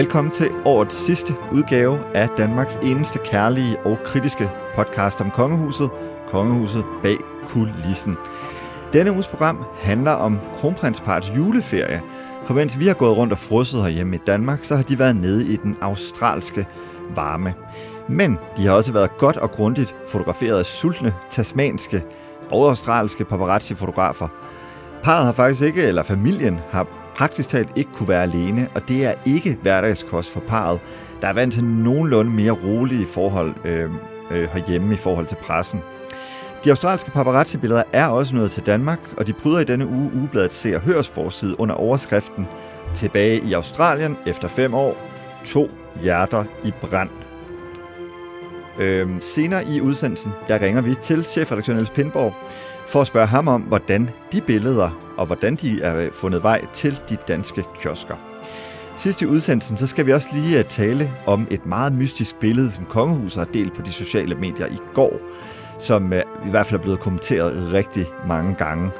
Velkommen til årets sidste udgave af Danmarks eneste kærlige og kritiske podcast om kongehuset, kongehuset bag kulissen. Denne uges program handler om kronprinsparets juleferie, for mens vi har gået rundt og frosset herhjemme i Danmark, så har de været nede i den australske varme. Men de har også været godt og grundigt fotograferet af sultne, tasmanske og australske paparazzi-fotografer. Parret har faktisk ikke, eller familien har praktisk talt ikke kunne være alene, og det er ikke hverdagskost for parret, der er vant til nogenlunde mere rolige forhold øh, øh, herhjemme i forhold til pressen. De australske paparazzi-billeder er også nået til Danmark, og de bryder i denne uge ugebladet Se og Høres forside under overskriften Tilbage i Australien efter fem år. To hjerter i brand. Øhm, senere i udsendelsen, der ringer vi til chefredaktør Niels Pindborg for at spørge ham om, hvordan de billeder og hvordan de er øh, fundet vej til de danske kiosker. Sidst i udsendelsen, så skal vi også lige øh, tale om et meget mystisk billede, som kongehuset har delt på de sociale medier i går, som øh, i hvert fald er blevet kommenteret rigtig mange gange.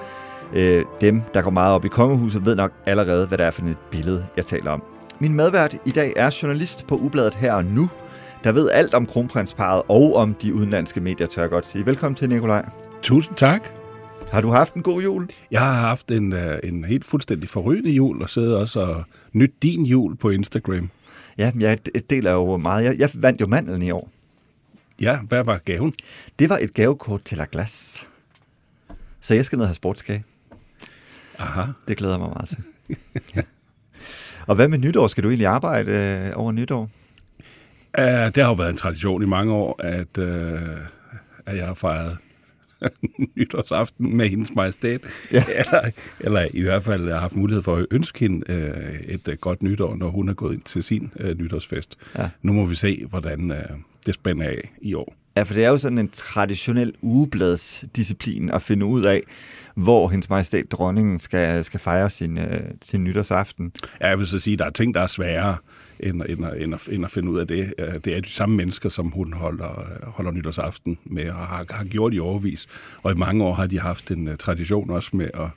Dem, der går meget op i kongehuset, ved nok allerede, hvad det er for et billede, jeg taler om. Min medvært i dag er journalist på Ubladet her og nu, der ved alt om kronprinsparet og om de udenlandske medier, tør jeg godt sige. Velkommen til, Nikolaj. Tusind tak. Har du haft en god jul? Jeg har haft en, øh, en helt fuldstændig forrygende jul, og sidder også og nyt din jul på Instagram. Ja, jeg deler jo meget. Jeg, jeg vandt jo mandlen i år. Ja, hvad var gaven? Det var et gavekort til La Glace. Så jeg skal ned og have sportskage. Aha. Det glæder jeg mig meget til. ja. Og hvad med nytår? Skal du egentlig arbejde øh, over nytår? Uh, det har jo været en tradition i mange år, at, uh, at jeg har fejret nytårsaften med hendes majestæt. Ja. Eller, eller i hvert fald har haft mulighed for at ønske hende uh, et uh, godt nytår, når hun er gået ind til sin uh, nytårsfest. Ja. Nu må vi se, hvordan uh, det spænder af i år. Ja, for det er jo sådan en traditionel ugebladsdisciplin at finde ud af, hvor hendes majestæt dronningen skal, skal fejre sin, øh, sin nytårsaften. Ja, jeg vil så sige, at der er ting, der er sværere end, end, end, at, end at finde ud af det. Det er de samme mennesker, som hun holder, holder nytårsaften med, og har, har gjort i overvis. Og i mange år har de haft en uh, tradition også med at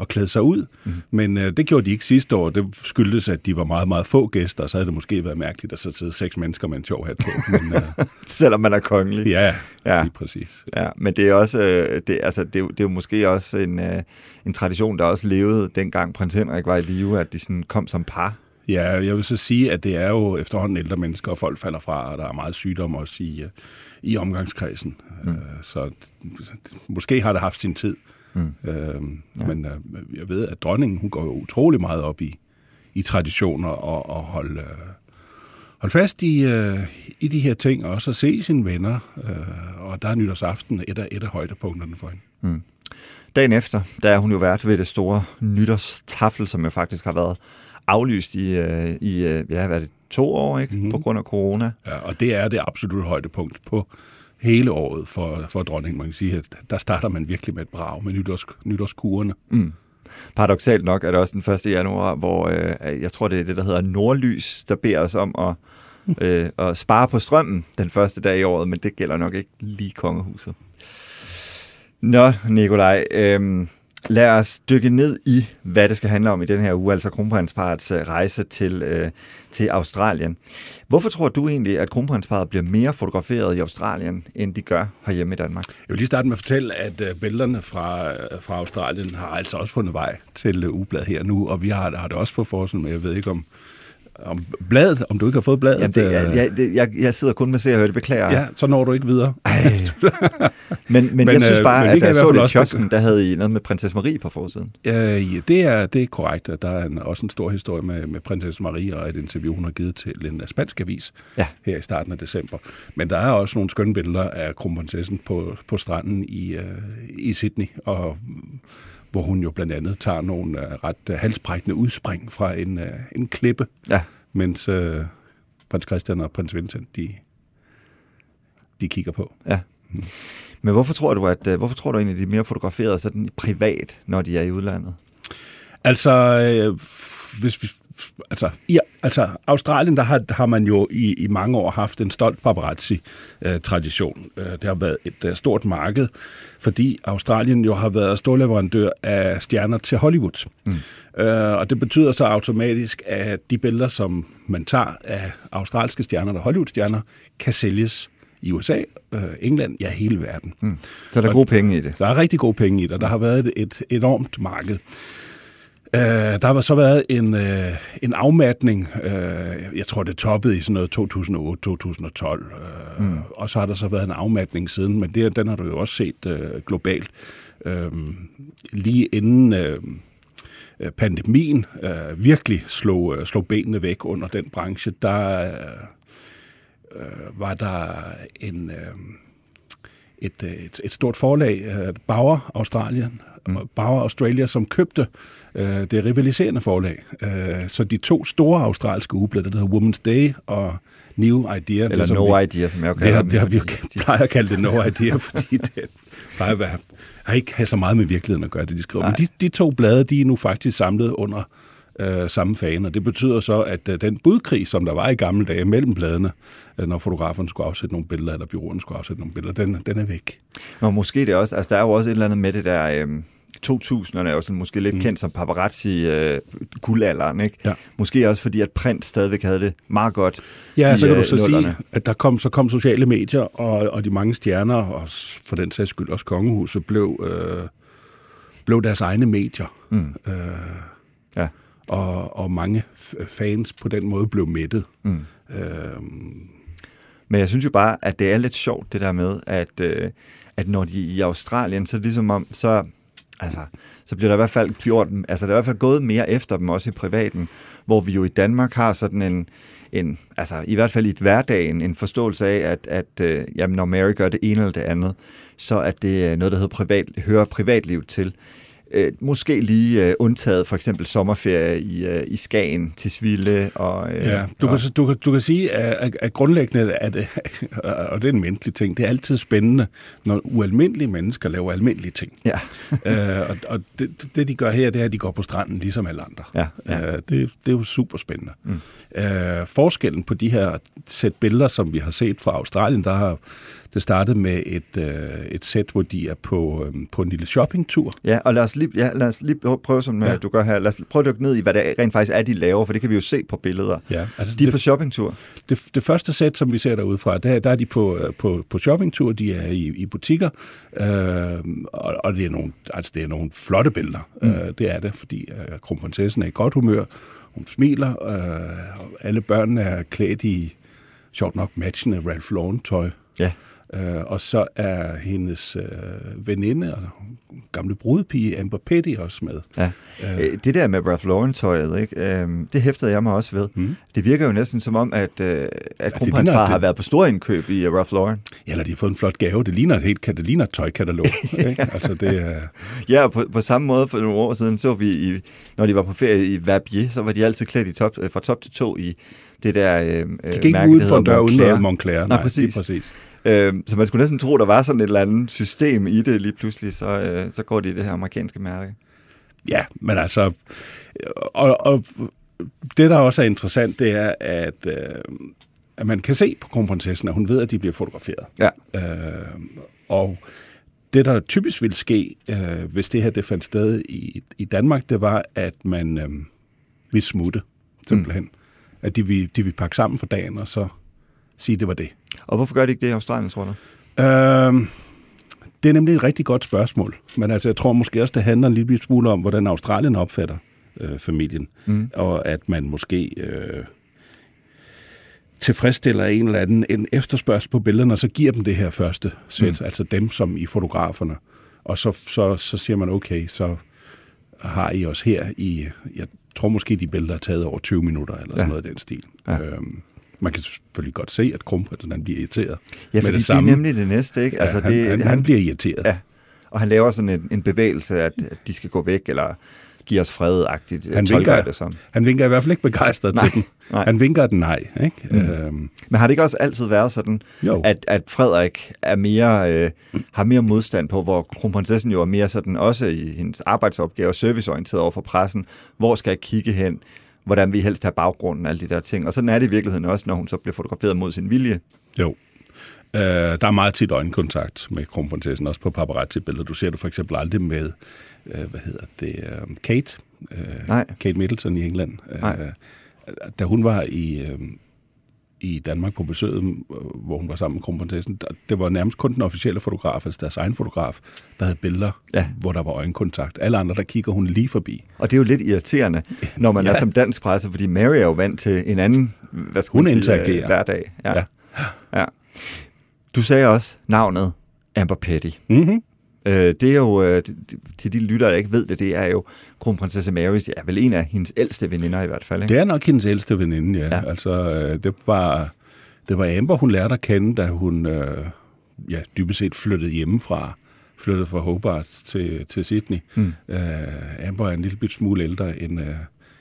at klæde sig ud. Mm. Men øh, det gjorde de ikke sidste år. Det skyldtes, at de var meget, meget få gæster, og så havde det måske været mærkeligt at så sidde seks mennesker med en sjov hat på. Men, øh, Selvom man er kongelig. Ja, ja. lige præcis. Ja, men det er også, øh, det, altså, det, det er jo måske også en, øh, en tradition, der også levede dengang prins Henrik var i live, at de sådan kom som par. Ja, jeg vil så sige, at det er jo efterhånden ældre mennesker, og folk falder fra, og der er meget sygdom også i, øh, i omgangskredsen. Mm. Så måske har det haft sin tid. Mm. Øh, ja. Men øh, jeg ved, at dronningen hun går utrolig meget op i, i traditioner og, og holde, øh, holde fast i, øh, i de her ting, og også at se sine venner. Øh, og der er nytårsaften et af, et af højdepunkterne for hende. Mm. Dagen efter, der er hun jo vært ved det store nytårstafel, som jo faktisk har været aflyst i, øh, i øh, ja, hvad er det, to år, ikke? Mm-hmm. På grund af corona. Ja, og det er det absolut højdepunkt på hele året for, for dronningen. Man kan sige, at der starter man virkelig med et brag med nytårs, nytårskurene. Mm. Paradoxalt nok er det også den 1. januar, hvor øh, jeg tror, det er det, der hedder Nordlys, der beder os om at, øh, at spare på strømmen den første dag i året, men det gælder nok ikke lige kongehuset. Nå, Nikolaj, øh, Lad os dykke ned i, hvad det skal handle om i den her uge, altså kronprinsparets øh, rejse til, øh, til Australien. Hvorfor tror du egentlig, at kronprinsparet bliver mere fotograferet i Australien, end de gør herhjemme i Danmark? Jeg vil lige starte med at fortælle, at øh, billederne fra, øh, fra Australien har altså også fundet vej til ugebladet her nu, og vi har, har det også på forsiden, men jeg ved ikke, om, om bladet, om du ikke har fået bladet. Jamen det, jeg, jeg, jeg, jeg sidder kun med se og høre det, beklager. Ja, så når du ikke videre. men, men, men jeg synes bare, men at jeg så det i kiosken, der havde I noget med prinsesse Marie på forsiden. Øh, ja, det er, det er korrekt. Der er en, også en stor historie med, med prinsesse Marie og et interview, hun har givet til en spansk avis ja. her i starten af december. Men der er også nogle skønne billeder af kronprinsessen på, på stranden i, uh, i Sydney, og hvor hun jo blandt andet tager nogle uh, ret uh, halsbrækkende udspring fra en, uh, en klippe, ja. mens uh, prins Christian og prins Vincent, de, de kigger på. Ja. Mm. Men hvorfor tror du, at hvorfor tror du egentlig, at de er mere fotograferet sådan privat, når de er i udlandet? Altså, øh, hvis vi altså, i altså Australien, der har, har man jo i, i mange år haft en stolt paparazzi-tradition. Øh, det har været et uh, stort marked, fordi Australien jo har været storleverandør af stjerner til Hollywood. Mm. Øh, og det betyder så automatisk, at de billeder, som man tager af australske stjerner eller Hollywood-stjerner, kan sælges i USA, øh, England, ja, hele verden. Mm. Så der er gode penge i det? Der er rigtig gode penge i det, og der har været et enormt marked. Uh, der har så været en, uh, en afmatning, uh, jeg tror det toppede i sådan noget 2008-2012, uh, mm. og så har der så været en afmatning siden, men det, den har du jo også set uh, globalt. Uh, lige inden uh, pandemien uh, virkelig slog, uh, slog benene væk under den branche, der uh, var der en... Uh, et, et, et stort forlag, Bauer Australien, mm. Bauer Australia, som købte øh, det rivaliserende forlag. Øh, så de to store australske ugeblade, der hedder Women's Day og New Idea. Eller det, No vi, Idea, som jeg jo kalder det, det har vi jo plejer at kalde det No Idea, fordi det plejer at være, har ikke have så meget med virkeligheden at gøre, det de skriver. Nej. Men de, de to blade, de er nu faktisk samlet under øh, samme fane, og det betyder så, at øh, den budkrig, som der var i gamle dage mellem bladene, øh, når fotografen skulle afsætte nogle billeder, eller byråden skulle afsætte nogle billeder, den, den er væk. Og måske det også, altså der er jo også et eller andet med det der... Øh 2000'erne er jo sådan måske lidt mm. kendt som paparazzi øh, ikke? Ja. Måske også fordi, at print stadigvæk havde det meget godt Ja, i, så kan du øh, så nullerne. sige, at der kom, så kom sociale medier, og, og de mange stjerner, og for den sags skyld også kongehuset, blev, øh, blev deres egne medier. Mm. Øh, ja. og, og mange fans på den måde blev mættet. Mm. Øh, men jeg synes jo bare, at det er lidt sjovt, det der med, at, øh, at når de i Australien, så ligesom om, så altså, så bliver der i hvert fald gjort, altså der er i hvert fald gået mere efter dem, også i privaten, hvor vi jo i Danmark har sådan en, en altså i hvert fald i et hverdagen, en forståelse af, at, at øh, jamen, når Mary gør det ene eller det andet, så er det øh, noget, der hedder privat, hører privatliv til øh, måske lige øh, undtaget for eksempel sommerferie i, øh, i Skagen til Sville. Og, øh, ja, du, og, kan, du, kan, du kan sige, at, at grundlæggende er det, og det er en menneskelig ting, det er altid spændende, når ualmindelige mennesker laver almindelige ting. Ja. øh, og og det, det, de gør her, det er, at de går på stranden ligesom alle andre. Ja, ja. Øh, det, det er jo super spændende. Mm. Øh, forskellen på de her sæt billeder, som vi har set fra Australien, der har det startede med et, øh, et sæt, hvor de er på, øh, på en lille shoppingtur. Ja, og lad os lige, ja, lad os lige prøve, som ja. du gør her, lad os prøve at dykke ned i, hvad det rent faktisk er, de laver, for det kan vi jo se på billeder. Ja, altså de er det, på shoppingtur. Det, det første sæt, som vi ser derude fra, der, der er de på, øh, på, på shoppingtur, de er i, i butikker, øh, og, og det, er nogle, altså, det er nogle flotte billeder. Mm. Øh, det er det, fordi øh, kronprinsessen er i godt humør, hun smiler, øh, og alle børnene er klædt i sjovt nok matchende Ralph Lauren tøj. Ja. Øh, og så er hendes øh, veninde og gamle brudepige Amber Petty også med. Ja. Øh. øh det der med Ralph Lauren-tøjet, ikke? Øh, det hæftede jeg mig også ved. Mm. Det virker jo næsten som om, at, øh, at kronprinsparet ja, har været på stor indkøb i uh, Ralph Lauren. Ja, eller de har fået en flot gave. Det ligner et helt det ligner et tøjkatalog. ikke? Altså, det, øh... Ja, på, på samme måde for nogle år siden så vi, i, når de var på ferie i Verbier, så var de altid klædt i top, fra top til to i det der øh, de gik mærke, uden for en dør uden Montclair. Nej, Nej, præcis. præcis. Øh, så man skulle næsten tro, der var sådan et eller andet system i det lige pludselig, så, øh, så går det i det her amerikanske mærke. Ja, men altså, og, og det der også er interessant, det er, at, øh, at man kan se på kronprinsessen, at hun ved, at de bliver fotograferet. Ja. Øh, og det, der typisk ville ske, øh, hvis det her det fandt sted i, i Danmark, det var, at man øh, ville smutte, simpelthen. Mm. At de ville, de ville pakke sammen for dagen, og så sige, at det var det. Og hvorfor gør de ikke det i Australien, tror du? Øh, det er nemlig et rigtig godt spørgsmål. Men altså, jeg tror måske også, det handler en lille smule om, hvordan Australien opfatter øh, familien. Mm. Og at man måske øh, tilfredsstiller en eller anden en efterspørgsel på billederne, og så giver dem det her første sæt, mm. altså dem som i fotograferne. Og så, så, så siger man, okay, så har I os her i, jeg tror måske, de billeder er taget over 20 minutter, eller ja. sådan noget af den stil. Ja. Øhm, man kan selvfølgelig godt se, at kronprinsen han bliver irriteret. Ja, fordi det, samme. det er nemlig det næste, ikke? Altså, ja, det, han, han, han bliver irriteret. Ja, og han laver sådan en, en bevægelse, at, at de skal gå væk, eller give os fred-agtigt. Han vinker, det som. han vinker i hvert fald ikke begejstret nej, til den. Nej. Han vinker den nej. Ikke? Mm. Øhm. Men har det ikke også altid været sådan, at, at Frederik er mere, øh, har mere modstand på, hvor kronprinsessen jo er mere sådan, også i hendes arbejdsopgave, serviceorienteret over for pressen, hvor skal jeg kigge hen, hvordan vi helst have baggrunden alle de der ting. Og sådan er det i virkeligheden også, når hun så bliver fotograferet mod sin vilje. Jo. Uh, der er meget tit øjenkontakt med kronprinsessen, også på paparazzi-billeder. Du ser det for eksempel aldrig med, uh, hvad hedder det, uh, Kate. Uh, Nej. Kate Middleton i England. Nej. Uh, da hun var i, uh, i Danmark på besøget, hvor hun var sammen med kronprinsessen, det var nærmest kun den officielle fotograf, altså deres egen fotograf, der havde billeder, Ja. hvor der var øjenkontakt. Alle andre, der kigger hun lige forbi. Og det er jo lidt irriterende, når man ja. Er som dansk presse, fordi Mary er jo vant til en anden, hvad skal Hun sige, interagerer. øh, hverdag. Ja. Ja. ja. Du sagde også navnet Amber Petty. Mm-hmm. Øh, det er jo, øh, til de lyttere, der ikke ved det, det er jo kronprinsesse Marys, ja, vel en af hendes ældste veninder i hvert fald. Ikke? Det er nok hendes ældste veninde, ja. Ja. ja. Altså, øh, det var, det var Amber, hun lærte at kende, da hun øh, ja, dybest set flyttede hjemmefra. Flyttede fra Hobart til, til Sydney. Mm. Øh, Amber er en lille bit smule ældre end, øh,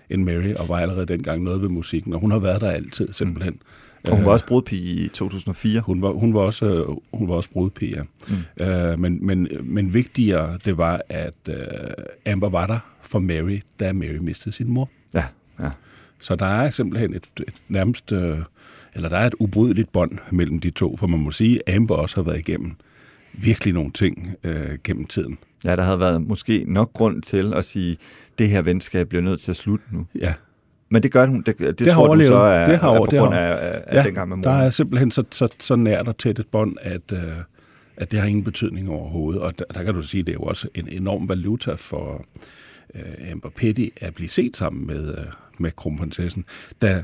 end Mary, og var allerede dengang noget ved musikken. Og hun har været der altid, simpelthen. Og hun var Øh, også brudpige i 2004. hun var, hun var også, øh, hun var også brudpige, ja. Mm. Øh, men, men, men vigtigere, det var, at øh, Amber var der for Mary, da Mary mistede sin mor. Ja, ja. Så der er simpelthen et, et nærmest, øh, eller der er et ubrydeligt bånd mellem de to, for man må sige, at Amber også har været igennem virkelig nogle ting øh, gennem tiden. Ja, der havde været måske nok grund til at sige, det her venskab bliver nødt til at slutte nu. Ja, Men det gør hun, det, det, Det tror du overlevet. så er, Det har er på det grund har- af, af ja dengang med mor. der er simpelthen så, så, så nært og tæt et bånd, at, øh, at det har ingen betydning overhovedet. Og der, der kan du sige, det er jo også en enorm valuta for øh, Amber Petty at blive set sammen med, øh, med kronprinsessen. Da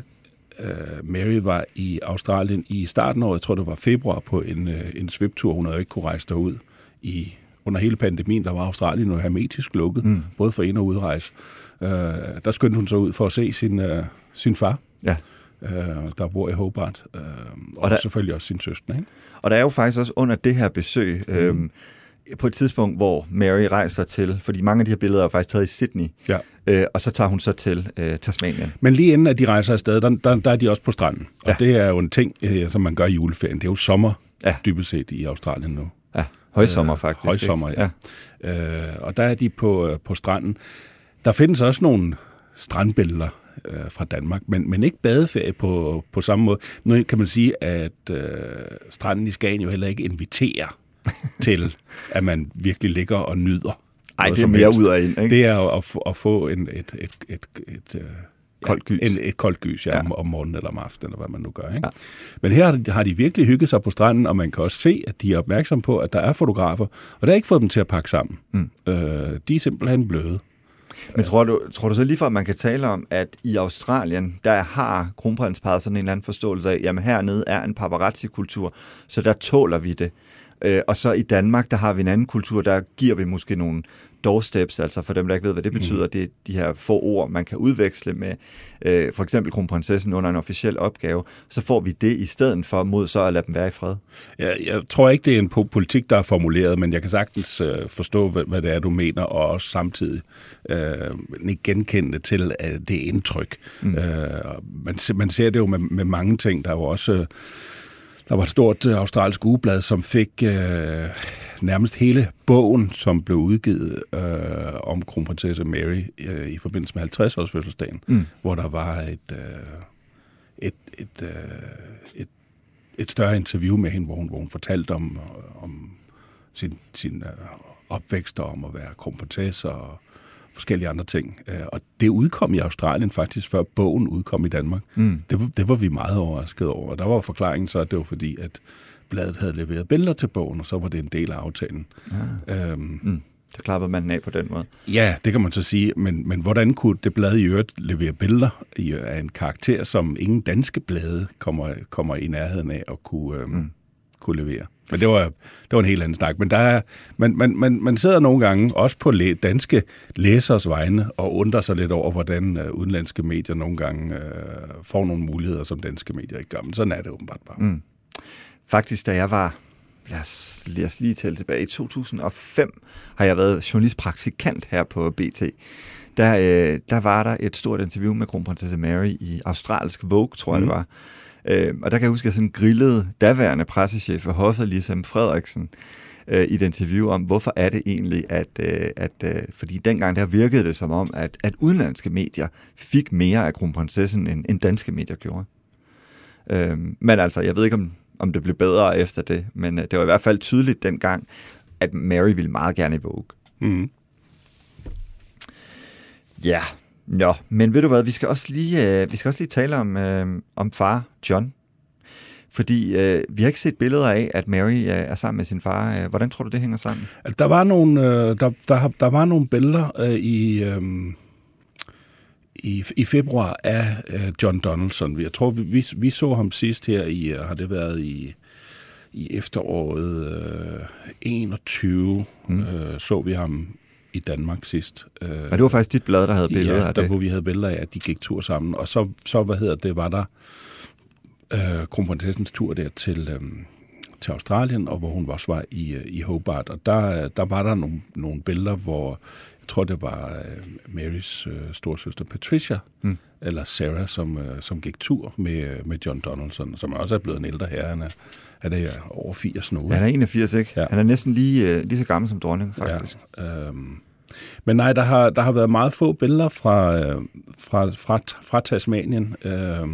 øh, Mary var i Australien i starten af året, jeg tror det var februar, på en, øh, en sviptur. Hun havde jo ikke kunne rejse derud i, under hele pandemien. Der var Australien jo hermetisk lukket, Mm. både for ind- og udrejse. Øh, der skyndte hun sig ud for at se sin, øh, sin far, Ja. øh, der bor i Hobart, øh, og, Og der- selvfølgelig også sin søster. Ikke? Og der er jo faktisk også under det her besøg, Mm. øhm, på et tidspunkt, hvor Mary rejser til, fordi mange af de her billeder er faktisk taget i Sydney, Ja. øh, og så tager hun så til øh, Tasmanien. Men lige inden at de rejser afsted, der, der, der er de også på stranden. Og Ja. det er jo en ting, øh, som man gør i juleferien. Det er jo sommer, ja. dybest set, i Australien nu. Ja, højsommer Øh, faktisk. højsommer, ikke? ja. Øh, og der er de på, øh, på stranden. Der findes også nogle strandbilleder øh, fra Danmark, men, men ikke badeferie på, på samme måde. Nu kan man sige, at øh, stranden i Skagen jo heller ikke inviterer til, at man virkelig ligger og nyder. Ej, noget det er mere helst. ud af ind, ikke? Det er at, at få en, et, et, et, et, øh, Koldt gys. En, et koldt gys, ja, Ja. Om, om morgenen eller om aftenen, eller hvad man nu gør. Ikke? Ja. Ja. Men her har de, har de virkelig hygget sig på stranden, og man kan også se, at de er opmærksomme på, at der er fotografer, og det har ikke fået dem til at pakke sammen. Mm. Øh, de er simpelthen bløde. Men tror du, tror du så lige for, at man kan tale om, at i Australien, der har kronprinsparet sådan en eller anden forståelse af, jamen hernede er en paparazzi-kultur, så der tåler vi det. Øh, og så i Danmark, der har vi en anden kultur, der giver vi måske nogle doorsteps, altså for dem, der ikke ved, hvad det betyder, det er de her få ord, man kan udveksle med øh, for eksempel kronprinsessen under en officiel opgave, så får vi det i stedet for mod så at lade dem være i fred. Jeg, jeg tror ikke, det er en po- politik, der er formuleret, men jeg kan sagtens øh, forstå, hvad, hvad det er, du mener, og også samtidig øh, ikke genkende til øh, det indtryk. Mm. Øh, man, man ser det jo med, med mange ting. Der er jo også... Øh, der var et stort øh, australsk ugeblad, som fik øh, nærmest hele bogen, som blev udgivet øh, om kronprinsesse Mary øh, i forbindelse med 50-års fødselsdagen, Mm. hvor der var et, øh, et, et, øh, et, et større interview med hende, hvor hun, hvor hun fortalte om, om sin, sin øh, opvækst og om at være kronprinsesse og forskellige andre ting. Øh, og det udkom i Australien faktisk, før bogen udkom i Danmark. Mm. Det, var- det var vi meget overrasket over. Og der var forklaringen så, at det var fordi, at bladet havde leveret billeder til bogen, og så var det en del af aftalen. Ah. Øhm, Mm. Så klappede man den af på den måde. ja, det kan man så sige, men, men hvordan kunne det blad i øvrigt levere billeder af en karakter, som ingen danske blade kommer, kommer i nærheden af at kunne, øhm, mm. kunne levere? Men det var, det var en helt anden snak. Men der er, man, man, man, man sidder nogle gange, også på læ- danske læsers vegne, og undrer sig lidt over, hvordan øh, udenlandske medier nogle gange øh, får nogle muligheder, som danske medier ikke gør. Men sådan er det åbenbart bare. Mm. Faktisk, da jeg var, lad os, lad os lige tælle tilbage, i 2005 har jeg været journalistpraktikant her på BT. Der, øh, der var der et stort interview med kronprinsesse Mary i australsk Vogue, tror jeg Mm. det var. Øh, og der kan jeg huske, at jeg sådan grillede daværende pressechef for hoffet, Lisa M. Frederiksen, øh, i et interview om, hvorfor er det egentlig, at, øh, at øh, fordi dengang der virkede det som om, at, at udenlandske medier fik mere af kronprinsessen, end, end danske medier gjorde. Øh, men altså, jeg ved ikke, om, om det blev bedre efter det, men øh, det var i hvert fald tydeligt dengang, at Mary ville meget gerne i Vogue. Mm. Ja, Nå, men ved du hvad, vi skal også lige, øh, vi skal også lige tale om, øh, om far John. Fordi øh, vi har ikke set billeder af, at Mary øh, er sammen med sin far. Øh, hvordan tror du, det hænger sammen? Der var nogle, øh, der, der, der var nogle billeder øh, i, øh, i, i februar af øh, John Donaldson. Jeg tror, vi, vi, vi så ham sidst her i, øh, har det været i, i efteråret øh, 21, mm. øh, så vi ham i Danmark sidst. Øh, og det var faktisk dit blad, der havde billeder ja, af der, det? hvor vi havde billeder af, at de gik tur sammen. Og så, så hvad hedder det, var der øh, kronprinsessens tur der til, øh, til Australien, og hvor hun var vej i, øh, i Hobart. Og der, der var der nogle, nogle billeder, hvor jeg tror, det var øh, Marys øh, storsøster Patricia, mm. eller Sarah, som, øh, som gik tur med, med John Donaldson, som også er blevet en ældre herre. Han er, han er over 80 nu. Ja, han er 81, ikke? Ja. Han er næsten lige, øh, lige så gammel som dronning, faktisk. Ja, øh, men nej, der har, der har været meget få billeder fra, øh, fra, fra, fra Tasmanien. Øh,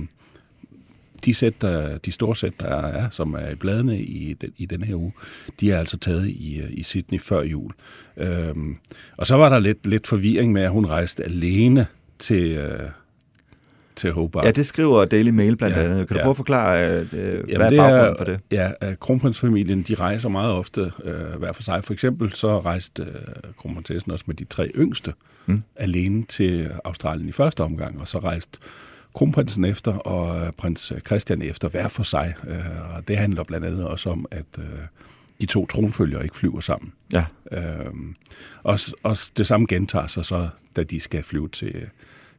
de, sæt, der, de store sæt, der er, som er i bladene i, den, i den her uge, de er altså taget i, i Sydney før jul. Øhm, og så var der lidt, lidt forvirring med, at hun rejste alene til, øh, til Hobart. Ja, det skriver Daily Mail blandt ja, andet. Kan du ja. prøve at forklare, øh, Jamen, hvad er baggrunden for det? Ja, kronprinsfamilien, de rejser meget ofte øh, hver for sig. For eksempel så rejste øh, kronprinsessen også med de tre yngste mm. alene til Australien i første omgang, og så rejste kronprinsen efter og øh, prins Christian efter hver for sig. Øh, og det handler blandt andet også om, at øh, de to tronfølger ikke flyver sammen. Ja. Øhm, og, og det samme gentager sig så, da de skal flyve til,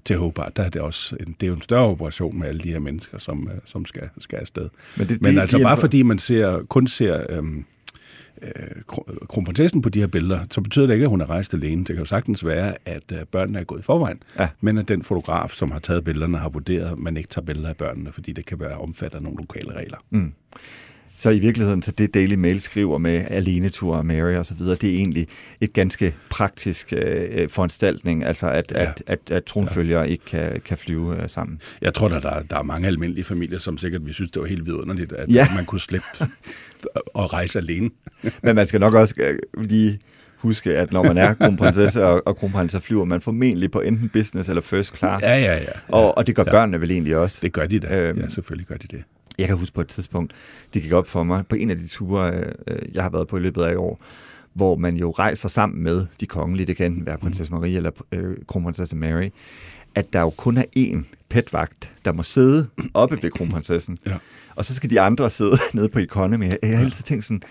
til Hobart. Der er det også en, det er jo en større operation med alle de her mennesker, som, som skal, skal afsted. Men, det, Men de, altså de bare for... fordi man ser, kun ser øhm, øh, kronprinsessen på de her billeder, så betyder det ikke, at hun er rejst alene. Det kan jo sagtens være, at øh, børnene er gået i forvejen, ja. men at den fotograf, som har taget billederne, har vurderet, at man ikke tager billeder af børnene, fordi det kan være omfattet af nogle lokale regler. Mm. Så i virkeligheden, så det Daily Mail skriver med alenetur og Mary og så videre, det er egentlig et ganske praktisk øh, foranstaltning, altså at, ja. at, at, at tronfølgere ja. ikke kan, kan flyve øh, sammen. Jeg tror, der, der, der er mange almindelige familier, som sikkert vi synes, det var helt vidunderligt, at ja. man kunne slippe at rejse alene. Men man skal nok også øh, lige huske, at når man er kronprinsesse og, og kronprins, så flyver man formentlig på enten business eller first class. Ja, ja, ja. ja. Og, og det gør ja. børnene vel egentlig også. Det gør de da. Øhm, ja, selvfølgelig gør de det. Jeg kan huske på et tidspunkt, det gik op for mig, på en af de ture, øh, jeg har været på i løbet af i år, hvor man jo rejser sammen med de kongelige, det kan være prinsesse Marie eller øh, kronprinsesse Mary, at der jo kun er én petvagt, der må sidde oppe ved kronprinsessen. Ja. Og så skal de andre sidde nede på Economy. Jeg har altid tænkt sådan,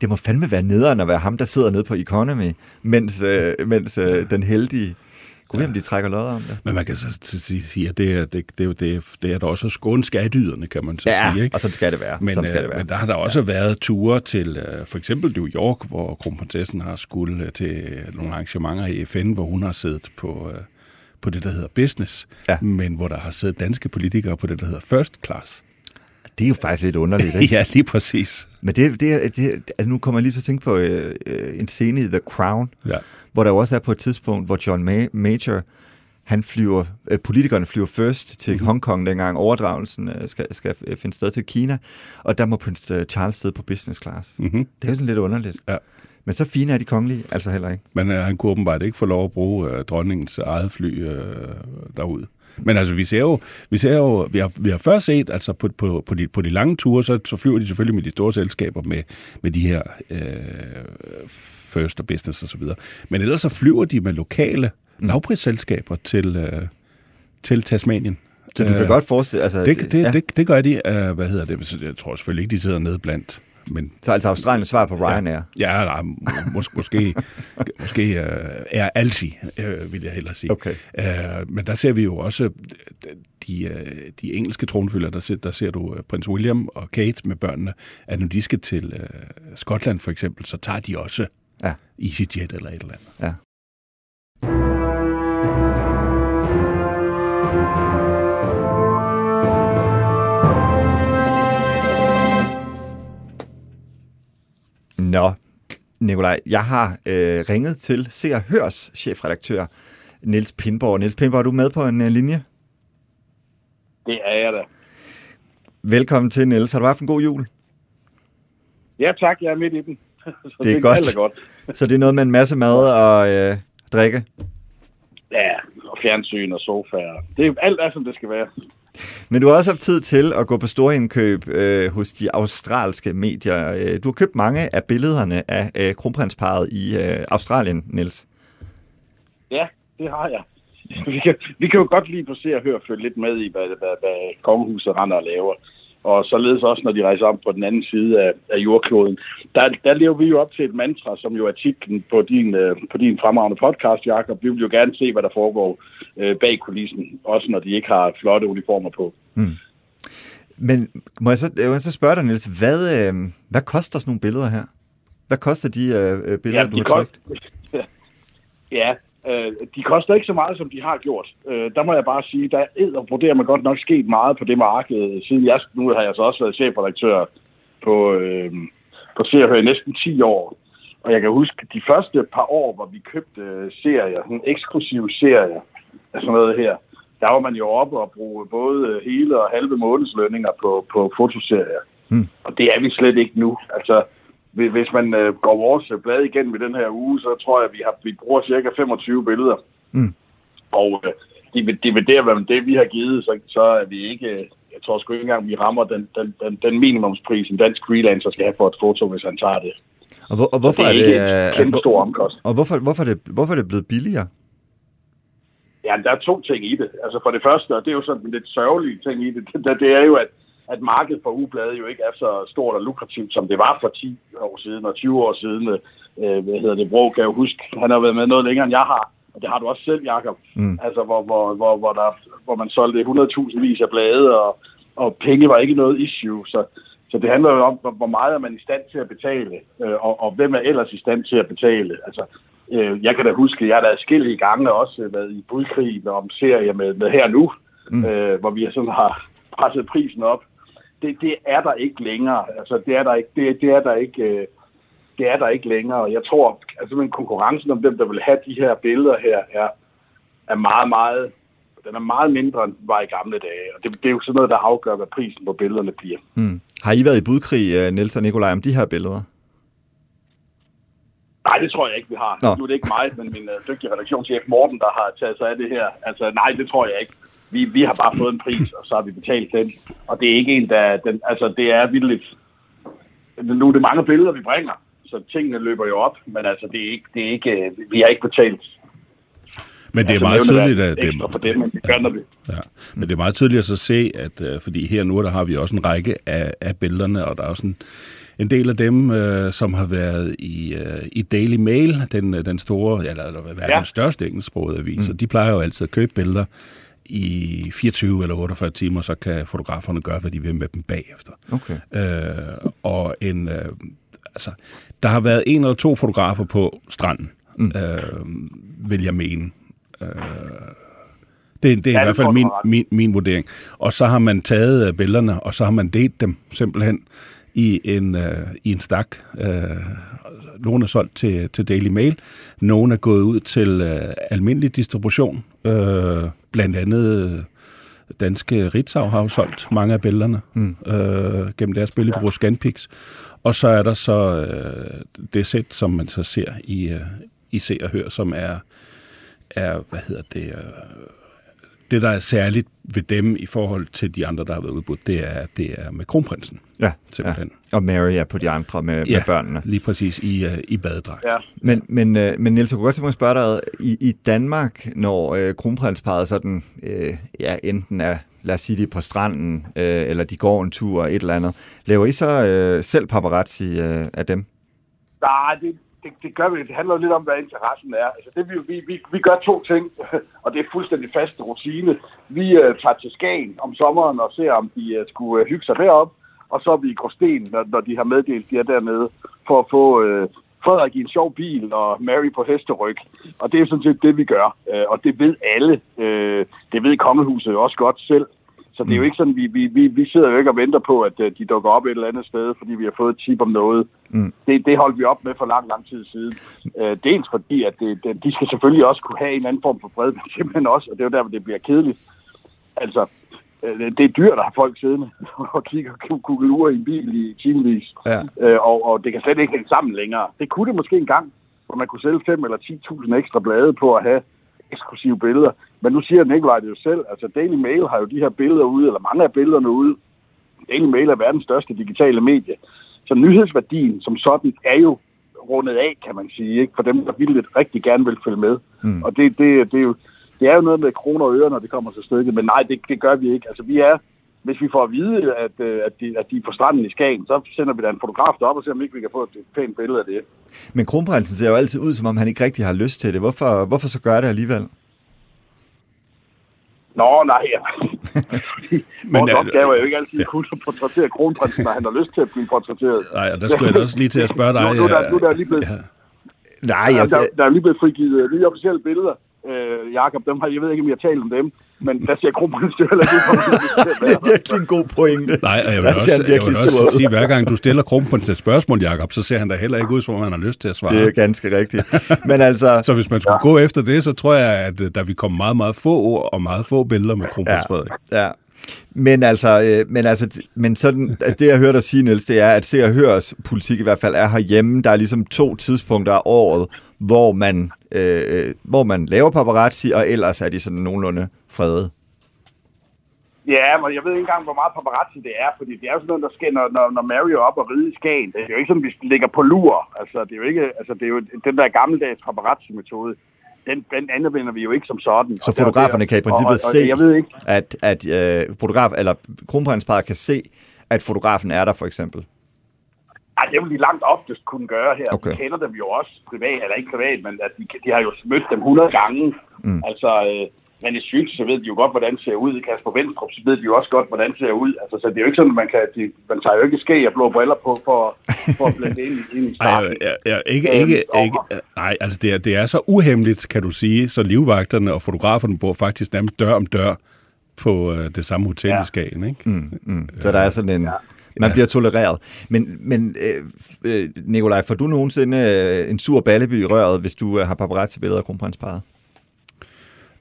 det må fandme være nederen at være ham, der sidder nede på Economy, mens, øh, mens øh, den heldige kunne ja. de trækker lod om det. Men man kan så sige, at det er, det, det, det, det er da også skåne skadyderne, kan man så ja, sige. Ikke? og så skal det være. Men, sådan skal det være. men der har der også ja. været ture til uh, for eksempel New York, hvor kronprinsessen har skulle til nogle arrangementer i FN, hvor hun har siddet på, på det, der hedder business, ja. men hvor der har siddet danske politikere på det, der hedder first class. Det er jo faktisk lidt underligt, ikke? ja, lige præcis. Men det, det, det, altså nu kommer jeg lige til at tænke på øh, en scene i The Crown, ja. hvor der også er på et tidspunkt, hvor John Major, han flyver, øh, politikerne flyver først til mm-hmm. Hongkong, dengang overdragelsen øh, skal, skal finde sted til Kina, og der må prins øh, Charles sidde på business class. Mm-hmm. Det er jo sådan lidt underligt. Ja. Men så fine er de kongelige altså heller ikke. Men øh, han kunne åbenbart ikke få lov at bruge øh, dronningens eget fly øh, derud. Men altså, vi ser jo, vi, ser jo, vi, har, vi har først set, altså på, på, på, de, på de lange ture, så, så flyver de selvfølgelig med de store selskaber med, med de her øh, first og business og så videre. Men ellers så flyver de med lokale mm. lavprisselskaber til, øh, til Tasmanien. Så du kan øh, godt forestille... Altså, det, det, ja. det, det gør de. Uh, hvad hedder det? Jeg tror selvfølgelig ikke, de sidder nede blandt men, så altså Australien svar på Ryanair? Ja, ja nej, mås- måske, måske uh, er Alsi, uh, vil jeg hellere sige. Okay. Uh, men der ser vi jo også de, uh, de engelske tronfølger, der ser, der ser du uh, prins William og Kate med børnene, at når de skal til uh, Skotland for eksempel, så tager de også ja. EasyJet eller et eller andet. Ja. Nå, Nikolaj, jeg har øh, ringet til Se og Hørs chefredaktør, Niels Pindborg. Niels Pindborg, er du med på en uh, linje? Det er jeg da. Velkommen til, Niels. Har du haft en god jul? Ja, tak. Jeg er midt i den. Så det er, det godt. godt. Så det er noget med en masse mad og øh, drikke? Ja, og fjernsyn og sofaer. Det er alt er, som det skal være. Men du har også haft tid til at gå på storindkøb øh, hos de australske medier. Øh, du har købt mange af billederne af øh, kronprinsparet i øh, Australien, Niels. Ja, det har jeg. Vi kan, vi kan jo godt lige på se og høre følge lidt med i, hvad, hvad, hvad kongehuset render og laver og således også, når de rejser om på den anden side af, af jordkloden. Der, der lever vi jo op til et mantra, som jo er titlen på din, øh, på din fremragende podcast, Jacob. Vi vil jo gerne se, hvad der foregår øh, bag kulissen, også når de ikke har flotte uniformer på. Mm. Men må jeg så, jeg må så spørge dig, Niels, hvad, øh, hvad koster sådan nogle billeder her? Hvad koster de øh, billeder, ja, de du har trykt? ja, Øh, de koster ikke så meget, som de har gjort. Øh, der må jeg bare sige, der er og vurderer man godt nok sket meget på det marked. Siden jeg, nu har jeg så også været chefredaktør på, øh, på Serhør i næsten 10 år. Og jeg kan huske, de første par år, hvor vi købte øh, serier, sådan eksklusive serier af sådan noget her, der var man jo oppe og bruge både hele og halve månedslønninger på, på fotoserier. Mm. Og det er vi slet ikke nu. Altså, hvis man øh, går vores blad igennem i den her uge, så tror jeg, at vi, har, vi bruger cirka 25 billeder. Mm. Og øh, det, det der være det, vi har givet, så, så er vi ikke... Øh, jeg tror sgu ikke engang, vi rammer den, den, den, den minimumspris, en dansk freelancer skal have for et foto, hvis han tager det. Og, hvor, og hvorfor det er, er det... Ikke kæmpe stor omkost. Og hvorfor, hvorfor, er det, hvorfor er det blevet billigere? Ja, der er to ting i det. Altså for det første, og det er jo sådan en lidt sørgelige ting i det, det, det er jo, at at markedet for ugeblade jo ikke er så stort og lukrativt, som det var for 10 år siden og 20 år siden. Øh, hvad hedder det? Bro kan jeg huske, han har været med noget længere, end jeg har. Og det har du også selv, Jacob. Mm. Altså, hvor, hvor, hvor, hvor, der, hvor man solgte 100.000 vis af blade, og, og penge var ikke noget issue. Så, så det handler jo om, hvor meget er man i stand til at betale, øh, og, og hvem er ellers i stand til at betale. Altså, øh, jeg kan da huske, at jeg har da i gange også været i budkrig om serier med, med her nu, mm. øh, hvor vi sådan har presset prisen op det, det er der ikke længere. Altså, det er der ikke, det, det er der ikke, øh, det er der ikke længere. Jeg tror, altså, men konkurrencen om dem, der vil have de her billeder her, er, er meget, meget, den er meget mindre, end var i gamle dage. Og det, det er jo sådan noget, der afgør, hvad prisen på billederne bliver. Mm. Har I været i budkrig, øh, Niels og Nikolaj, om de her billeder? Nej, det tror jeg ikke, vi har. Nå. Nu er det ikke mig, men min uh, dygtige redaktionschef Morten, der har taget sig af det her. Altså, nej, det tror jeg ikke vi, vi har bare fået en pris, og så har vi betalt den. Og det er ikke en, der... Den, altså, det er vildt. Nu er det mange billeder, vi bringer, så tingene løber jo op, men altså, det er ikke... Det er ikke vi har ikke betalt men det er altså, meget tydeligt, at det, for det, men det gør, vi. Ja. Men det er meget tydeligt at så se, at uh, fordi her nu der har vi også en række af, af billederne, og der er også en, en del af dem, uh, som har været i, uh, i Daily Mail, den, den store, eller, eller verdens ja. største engelsksprogede avis, mm. og de plejer jo altid at købe billeder i 24 eller 48 timer, så kan fotograferne gøre, hvad de vil med dem bagefter. Okay. Øh, og en, øh, altså, der har været en eller to fotografer på stranden, mm. øh, vil jeg mene. Øh, det, det er ja, i hvert fald min, min, min vurdering. Og så har man taget øh, billederne, og så har man delt dem simpelthen i en, øh, i en stak. Øh, nogle er solgt til, til Daily Mail, nogle er gået ud til øh, almindelig distribution, øh, blandt andet danske Ritzau har jo solgt mange af billederne mm. øh, gennem deres billedbureau Scanpix. Og så er der så øh, det sæt, som man så ser i, øh, i Se og Hør, som er, er hvad hedder det, øh, det, der er særligt ved dem i forhold til de andre, der har været udbudt, det er, det er med kronprinsen. Ja, simpelthen. Ja. Og Mary er på de andre med, ja, med børnene. lige præcis i, uh, i badedragt. Ja. Men, men, uh, men Niels, jeg kunne godt tænke mig at spørge dig, i, i Danmark, når uh, kronprinsparet sådan, uh, ja, enten er lad os sige, de er på stranden, uh, eller de går en tur, et eller andet. Laver I så uh, selv paparazzi uh, af dem? Nej, det, det, det gør vi. Det handler jo lidt om, hvad interessen er. Altså, det, vi, vi, vi, vi gør to ting, og det er fuldstændig fast rutine. Vi øh, tager til Skagen om sommeren og ser, om de øh, skulle øh, hygge sig derop, og så er vi i Gråsten, når, når de har meddelt, de er dernede, for at få øh, Frederik i en sjov bil og Mary på hesteryg. Og det er sådan set det, vi gør. Øh, og det ved alle. Øh, det ved kongehuset også godt selv. Så det er jo mm. ikke sådan, vi, vi, vi, vi sidder jo ikke og venter på, at de dukker op et eller andet sted, fordi vi har fået et tip om noget. Mm. Det, det holdt vi op med for lang, lang tid siden. Uh, dels fordi, at det, det, de skal selvfølgelig også kunne have en anden form for fred, men simpelthen også, og det er jo der, hvor det bliver kedeligt. Altså, øh, det er dyrt at have folk siddende og kigge og kugelure i en bil i timevis. Ja. Øh, og, og det kan slet ikke hænge sammen længere. Det kunne det måske engang, hvor man kunne sælge 5 eller 10.000 ekstra blade på at have eksklusive billeder. Men nu siger Nikolaj det jo selv, altså Daily Mail har jo de her billeder ude, eller mange af billederne ude. Daily Mail er verdens største digitale medie. Så nyhedsværdien som sådan er jo rundet af, kan man sige, ikke? for dem, der ville rigtig gerne vil følge med. Mm. Og det, det, det, er jo, det er jo noget med kroner og øre, når det kommer til stykket, men nej, det, det gør vi ikke. Altså vi er, hvis vi får at vide, at, øh, at, de, at de er på stranden i Skagen, så sender vi da en fotograf op og ser, om ikke vi kan få et pænt billede af det. Men kronprinsen ser jo altid ud, som om han ikke rigtig har lyst til det. Hvorfor, hvorfor så gør det alligevel? Nå, nej, ja. Men, Vores opgave er jo ikke altid ja. kun at portrættere kronprinsen, når han har lyst til at blive portrætteret. Nej, og der skulle jeg også lige til at spørge dig. nu, nu, der, nu der er lige blevet, ja. Nej, jeg... der, der er lige blevet frigivet øh, nye officielle billeder øh, Jakob, dem har, jeg ved ikke, om jeg har talt om dem, men der ser kronprins jo heller ikke Det er virkelig en god pointe. Nej, jeg vil, også, jeg vil også sige, hver gang du stiller kronprins et spørgsmål, Jakob, så ser han da heller ikke ud, som om han har lyst til at svare. Det er ganske rigtigt. Men altså... så hvis man skulle ja. gå efter det, så tror jeg, at øh, der vil komme meget, meget få ord og meget få billeder med kronprins ja. Frederik. Ja, men altså, øh, men altså, men sådan, altså det jeg hører dig sige, Niels, det er, at Se og Hørs politik i hvert fald er herhjemme. Der er ligesom to tidspunkter af året, hvor man, øh, hvor man laver paparazzi, og ellers er de sådan nogenlunde fredet. Ja, men jeg ved ikke engang, hvor meget paparazzi det er, fordi det er jo sådan noget, der sker, når, når, når Mary er op og ride i Skagen. Det er jo ikke sådan, vi ligger på lur. Altså, det er jo ikke, altså, det er jo den der gammeldags paparazzi-metode den, den anvender vi jo ikke som sådan. Så fotograferne kan i princippet og, og, se, jeg ved ikke. at, at uh, fotograf, eller kronprinsparet kan se, at fotografen er der for eksempel? Ja, det vil de langt oftest kunne gøre her. Okay. Vi kender dem jo også privat, eller ikke privat, men at de, de har jo mødt dem 100 gange. Mm. Altså, øh, men i Sylt, så ved de jo godt, hvordan det ser ud. I Kasper Vendstrup, så ved de jo også godt, hvordan det ser ud. Altså, så det er jo ikke sådan, at man, kan, de, man tager jo ikke ske og blå briller på for, for at blende ind, ind i starten. Nej, ja, ja, ikke, ikke, øhm, ikke, nej, altså det er, det er så uhemmeligt, kan du sige, så livvagterne og fotograferne bor faktisk nærmest dør om dør på øh, det samme hotel ja. i Skagen, ikke? Mm, mm. Så der er sådan en... Ja. Man bliver tolereret. Men, men øh, øh Nikolaj, får du nogensinde øh, en sur balleby i røret, hvis du øh, har paparazzi-billeder af kronprinsparet?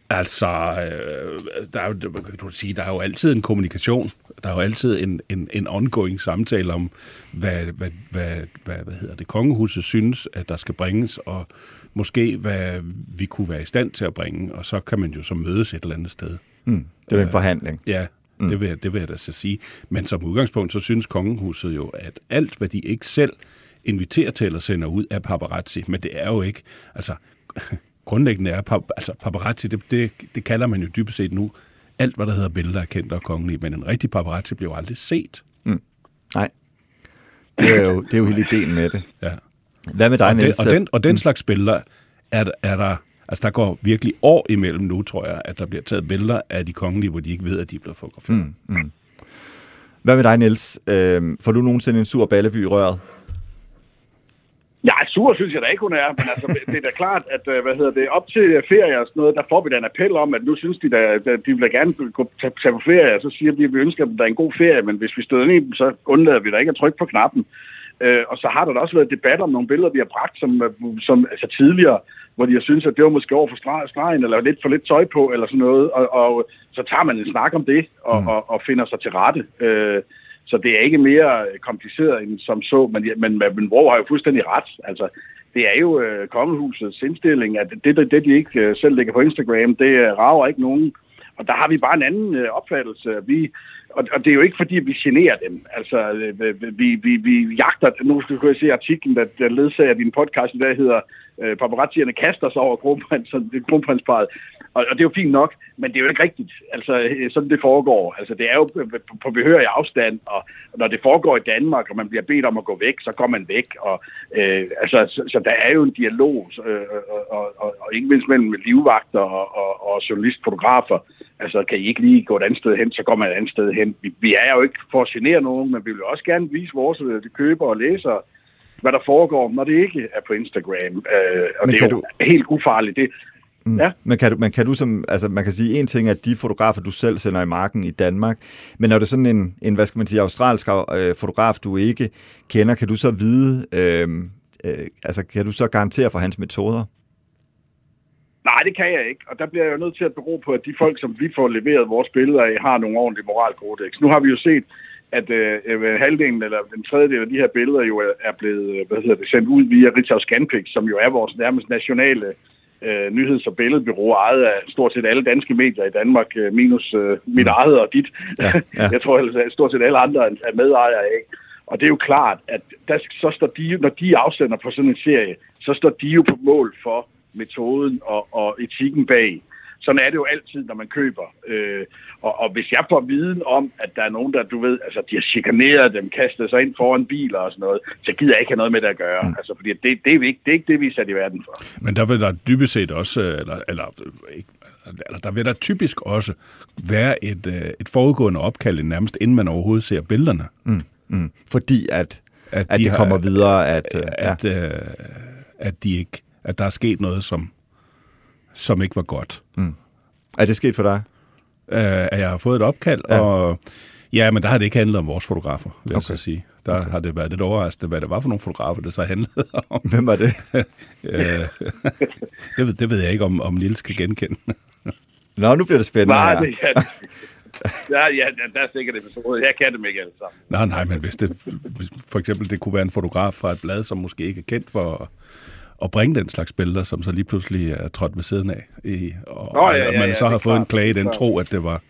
Altså, øh, der er, jo, kan du sige, der er jo altid en kommunikation. Der er jo altid en, en, en ongoing samtale om, hvad, hvad, hvad, hvad, hvad hedder det, kongehuset synes, at der skal bringes, og måske hvad vi kunne være i stand til at bringe, og så kan man jo så mødes et eller andet sted. Mm, det er en øh, forhandling. Ja, mm. det, vil, det vil jeg da så sige. Men som udgangspunkt, så synes kongehuset jo, at alt, hvad de ikke selv inviterer til eller sender ud, er paparazzi. Men det er jo ikke, altså grundlæggende er, pap, altså paparazzi, det, det, det kalder man jo dybest set nu, alt hvad der hedder billeder af kendte og kongelige, men en rigtig paparazzi bliver jo aldrig set. Mm. Nej. Det er, jo, det er jo hele ideen med det. Ja. Hvad med dig, og Niels? Den, og, den, og den mm. slags billeder er, er der, altså der går virkelig år imellem nu, tror jeg, at der bliver taget billeder af de kongelige, hvor de ikke ved, at de er blevet fotograferet. Mm, mm. Hvad med dig, Niels? Øh, får du nogensinde en sur balleby i røret? Ja, sur synes jeg da ikke, hun er, men altså, det er da klart, at øh, hvad hedder det, op til ferie og sådan noget, der får vi da en appel om, at nu synes de, at de vil da gerne gå, tage på ferie, og så siger de, at vi ønsker, at der er en god ferie, men hvis vi støder ind i dem, så undlader vi da ikke at trykke på knappen. Øh, og så har der da også været debat om nogle billeder, vi har bragt som, som altså tidligere, hvor de har syntes, at det var måske over for stregen, eller lidt for lidt tøj på, eller sådan noget, og, og så tager man en snak om det, og, mm. og, og finder sig til rette. Øh, så det er ikke mere kompliceret end som så, men, men, men Vrå har jo fuldstændig ret. Altså, det er jo øh, kongehusets indstilling, at det, det, det de ikke øh, selv lægger på Instagram, det øh, rager ikke nogen. Og der har vi bare en anden øh, opfattelse. Vi, og, og det er jo ikke fordi, vi generer dem. Altså, øh, vi, vi, vi jagter... Nu skal jeg se artiklen, der, der ledsager din podcast, der hedder øh, paparazzierne kaster sig over kronprinsparet. Og, og det er jo fint nok, men det er jo ikke rigtigt, altså sådan det foregår. Altså det er jo på behørig afstand, og når det foregår i Danmark, og man bliver bedt om at gå væk, så går man væk. Og, øh, altså, så, så der er jo en dialog, øh, og, og, og, og ikke mindst mellem livvagter og, og, og journalistfotografer. Altså kan I ikke lige gå et andet sted hen, så går man et andet sted hen. Vi, vi er jo ikke for at genere nogen, men vi vil også gerne vise vores øh, købere og læsere, hvad der foregår, når det ikke er på Instagram. Øh, og men det er jo du... helt ufarligt. Det, Mm. Ja. Men kan du, men kan du som, altså man kan sige en ting, at de fotografer, du selv sender i marken i Danmark, men når det er sådan en, en hvad skal man sige, australsk øh, fotograf, du ikke kender, kan du så vide, øh, øh, altså kan du så garantere for hans metoder? Nej, det kan jeg ikke, og der bliver jeg jo nødt til at bero på, at de folk, som vi får leveret vores billeder af, har nogle ordentlige moralkodex. Nu har vi jo set, at øh, øh, halvdelen eller den tredjedel af de her billeder jo er blevet hvad hedder det, sendt ud via Richard Scanpix, som jo er vores nærmest nationale øh, nyheds- og billedbyrå, ejet af stort set alle danske medier i Danmark, øh, minus øh, mit mm. eget og dit. Ja, ja. jeg tror at stort set alle andre er medejere af. Og det er jo klart, at der, så står de, når de afsender på sådan en serie, så står de jo på mål for metoden og, og etikken bag. Sådan er det jo altid, når man køber. Øh, og, og hvis jeg får viden om, at der er nogen, der, du ved, altså de har chikaneret dem, kastet sig ind foran biler og sådan noget, så gider jeg ikke have noget med det at gøre. Mm. Altså, fordi det, det, er ikke, det er ikke det, vi er sat i verden for. Men der vil der dybest set også, eller, eller, ikke, eller der vil der typisk også være et, øh, et forudgående opkald, nærmest inden man overhovedet ser billederne. Mm. Mm. Fordi at, at, de, at de har, kommer videre, at, at, at, ja. at, at de ikke at der er sket noget, som, som ikke var godt. Mm. Er det sket for dig? Uh, at jeg har fået et opkald, ja. og ja, men der har det ikke handlet om vores fotografer, vil okay. jeg så sige. Der okay. har det været lidt overraskende, hvad det var for nogle fotografer, det så handlede om. Hvem var det? uh, det, ved, det ved jeg ikke, om, om Nils kan genkende. Nå, nu bliver det spændende Nej, det, ja, Ja, ja, der er sikkert episoder. Jeg kan dem ikke alle sammen. Nej, nej, men hvis det for eksempel det kunne være en fotograf fra et blad, som måske ikke er kendt for at bringe den slags billeder, som så lige pludselig er trådt ved siden af. I, og, oh, ja, ja, man ja, så har fået klart. en klage i den tro, at det var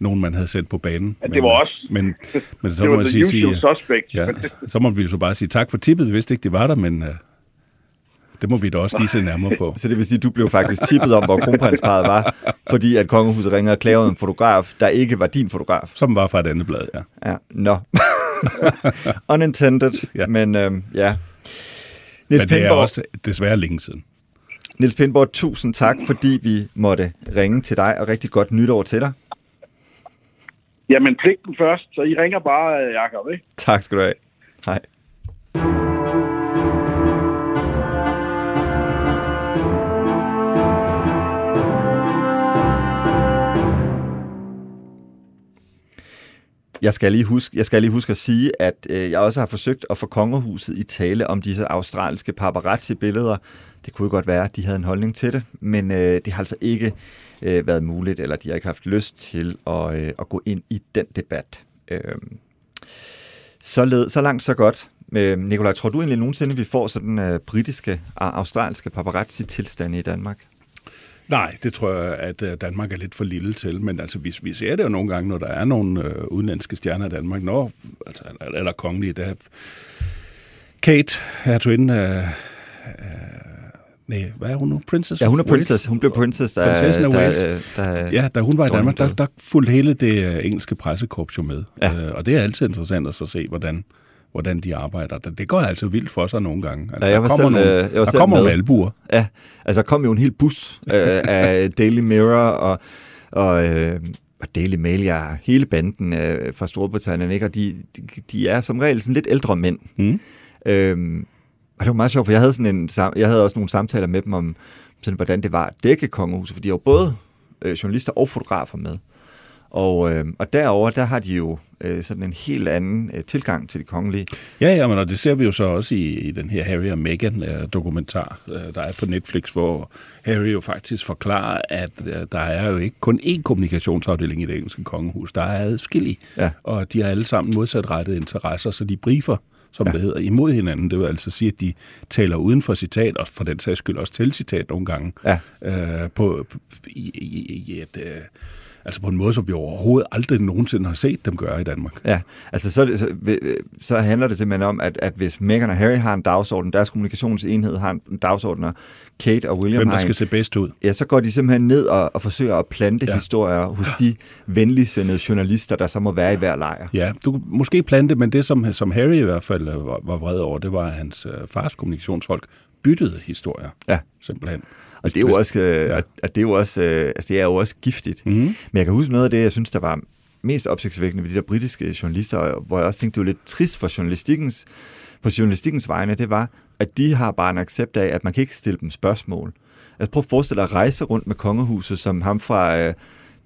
nogen, man havde sendt på banen. Ja, det var også. Men, men så må man sige, sige suspect. Ja, så må vi så bare sige tak for tippet. Vi vidste ikke, det var der, men uh, det må vi da også lige se nærmere på. Så det vil sige, at du blev faktisk tippet om, hvor kronprinsparet var, fordi at kongehuset ringede og klagede en fotograf, der ikke var din fotograf. Som var fra et andet blad, ja. Ja, nå. No. Unintended, ja. men uh, ja, Niels Men det Pindborg, er også desværre længe siden. Niels Pindborg, tusind tak, fordi vi måtte ringe til dig, og rigtig godt nytår til dig. Jamen, pligten først, så I ringer bare, øh, Jacob, ikke? Tak skal du have. Hej. Jeg skal lige huske, jeg skal lige huske at sige, at øh, jeg også har forsøgt at få kongerhuset i tale om disse australske paparazzi-billeder. Det kunne godt være, at de havde en holdning til det, men øh, det har altså ikke øh, været muligt, eller de har ikke haft lyst til at, øh, at gå ind i den debat. Øh, så, led, så langt, så godt. Øh, Nikolaj, tror du egentlig nogensinde, vi får sådan øh, britiske og australske paparazzi-tilstande i Danmark? Nej, det tror jeg, at øh, Danmark er lidt for lille til. Men altså, vi, vi ser det jo nogle gange, når der er nogle øh, udenlandske stjerner i Danmark. Når, altså, eller kongelige, der Kate, hertuginde af... Øh, Nej, hvad er hun nu? Princess Ja, hun er princess. Hun blev princess, da, Prinsessen af Wales. Da, da, ja, da hun var i Danmark, der, der fulgte hele det engelske pressekorps jo med. Ja. og det er altid interessant at så se, hvordan hvordan de arbejder. Det går altså vildt for sig nogle gange. Altså, ja, jeg var der kommer, selv, nogle, øh, jeg var der kommer nogle albuer. Ja, altså der kom jo en hel bus øh, af Daily Mirror og, og, øh, og Daily Mail, ja, hele banden øh, fra Storbritannien, ikke? og de, de, de er som regel sådan lidt ældre mænd. Mm. Øhm, og det var meget sjovt, for jeg havde, sådan en, jeg havde også nogle samtaler med dem om, sådan, hvordan det var at dække kongehuset, fordi jeg var både øh, journalister og fotografer med. Og, øh, og derover der har de jo øh, sådan en helt anden øh, tilgang til de kongelige. Ja, ja, men og det ser vi jo så også i, i den her Harry og Meghan øh, dokumentar, øh, der er på Netflix, hvor Harry jo faktisk forklarer, at øh, der er jo ikke kun én kommunikationsafdeling i det engelske kongehus, der er adskillige, ja. og de har alle sammen modsatrettede interesser, så de briefer som ja. det hedder, imod hinanden. Det vil altså sige, at de taler uden for citat, og for den sags skyld også til citat nogle gange, ja. øh, på, i, i, i et... Øh, Altså på en måde, som vi overhovedet aldrig nogensinde har set dem gøre i Danmark. Ja, altså så, så, så handler det simpelthen om, at, at hvis Meghan og Harry har en dagsorden, deres kommunikationsenhed har en dagsorden, og Kate og William Hvem der skal se bedst ud. Ja, så går de simpelthen ned og, og forsøger at plante ja. historier hos de venligsindede journalister, der så må være i hver lejr. Ja, du kan måske plante, men det som, som Harry i hvert fald var, var vred over, det var, hans øh, fars kommunikationsfolk byttede historier. Ja. Simpelthen. Og det er jo også, øh, ja. at det er jo også, øh, altså det er jo også giftigt. Mm. Men jeg kan huske noget af det, jeg synes, der var mest opsigtsvækkende ved de der britiske journalister, hvor jeg også tænkte, det var lidt trist for journalistikkens, på journalistikkens vegne, det var, at de har bare en accept af, at man kan ikke stille dem spørgsmål. Altså prøv at forestille dig at rejse rundt med kongehuset, som ham fra uh,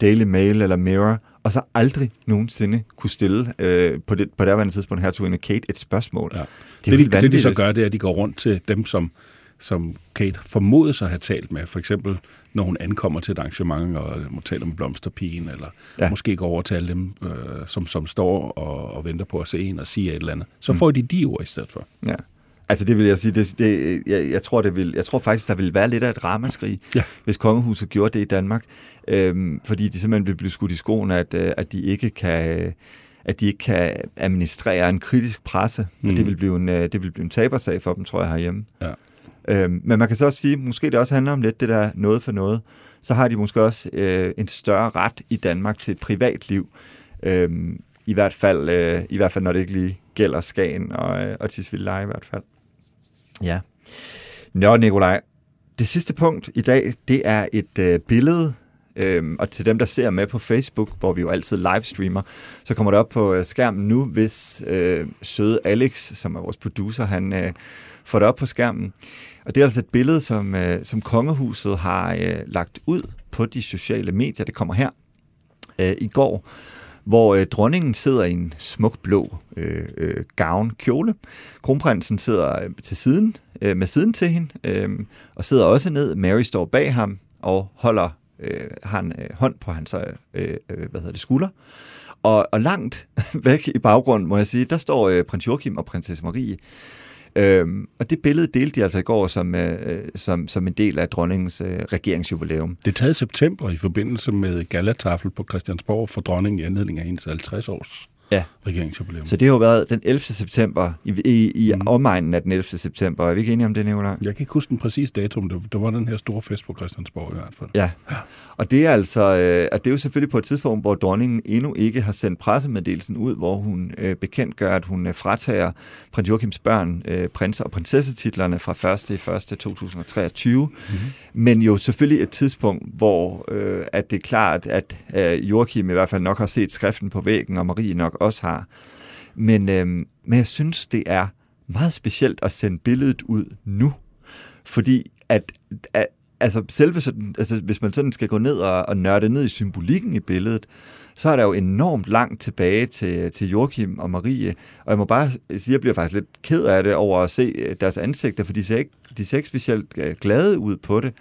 Daily Mail eller Mirror, og så aldrig nogensinde kunne stille øh, på, det, på det tidspunkt hertuginde Kate et spørgsmål. Ja. Det, det, de, det, de så gør, det er, at de går rundt til dem, som, som Kate formodes at have talt med. For eksempel, når hun ankommer til et arrangement og må tale med blomsterpigen, eller ja. måske går over til alle dem, øh, som, som står og, og venter på at se en og sige et eller andet. Så mm. får de de ord i stedet for. Ja. Altså det vil jeg sige, det, det, jeg, jeg, tror, det vil, jeg tror faktisk, der vil være lidt af et ramaskrig, ja. hvis kongehuset gjorde det i Danmark. Øhm, fordi de simpelthen vil blive skudt i skoen, at, øh, at de ikke kan at de ikke kan administrere en kritisk presse. Mm. det vil blive en, øh, det vil blive en tabersag for dem, tror jeg, herhjemme. Ja. Øhm, men man kan så også sige, måske det også handler om lidt det der noget for noget. Så har de måske også øh, en større ret i Danmark til et privatliv. Øhm, i hvert fald, øh, i hvert fald når det ikke lige gælder Skagen og, øh, og Tisvilde i hvert fald. Ja. Nå, Nikolaj. Det sidste punkt i dag, det er et øh, billede, øhm, og til dem, der ser med på Facebook, hvor vi jo altid livestreamer, så kommer det op på øh, skærmen nu, hvis øh, søde Alex, som er vores producer, han øh, får det op på skærmen. Og det er altså et billede, som, øh, som kongehuset har øh, lagt ud på de sociale medier. Det kommer her øh, i går hvor øh, dronningen sidder i en smuk blå øh, øh, gavn kjole. Kronprinsen sidder øh, til siden, øh, med siden til hende, øh, og sidder også ned. Mary står bag ham og holder øh, har en øh, hånd på hans øh, øh, hvad hedder det, skulder. Og, og langt væk i baggrunden, må jeg sige, der står øh, prins Joachim og prinsesse Marie. Øhm, og det billede delte de altså i går som, øh, som, som en del af dronningens øh, regeringsjubilæum. Det er taget i september i forbindelse med galatafel på Christiansborg for dronningen i anledning af hendes 50 års ja. regeringsjubilæum. Så det har jo været den 11. september, i, i, i mm. omegnen af den 11. september. Er vi ikke enige om det, Nicolaj? Jeg kan ikke huske den præcise dato, men det, var den her store fest på Christiansborg i hvert fald. Ja, ja. og det er altså, øh, at det er jo selvfølgelig på et tidspunkt, hvor dronningen endnu ikke har sendt pressemeddelelsen ud, hvor hun øh, bekendtgør, at hun øh, fratager prins Joachims børn øh, prins- og prinsessetitlerne fra 1. i 1. 2023. Mm-hmm. Men jo selvfølgelig et tidspunkt, hvor øh, at det er klart, at øh, Joachim i hvert fald nok har set skriften på væggen, og Marie nok også har. Men, øh, men jeg synes, det er meget specielt at sende billedet ud nu. Fordi at, at altså selve sådan, altså hvis man sådan skal gå ned og, og nørde ned i symbolikken i billedet, så er der jo enormt langt tilbage til, til Joachim og Marie. Og jeg må bare sige, at jeg bliver faktisk lidt ked af det over at se øh, deres ansigter, for de ser ikke, de ser ikke specielt øh, glade ud på det.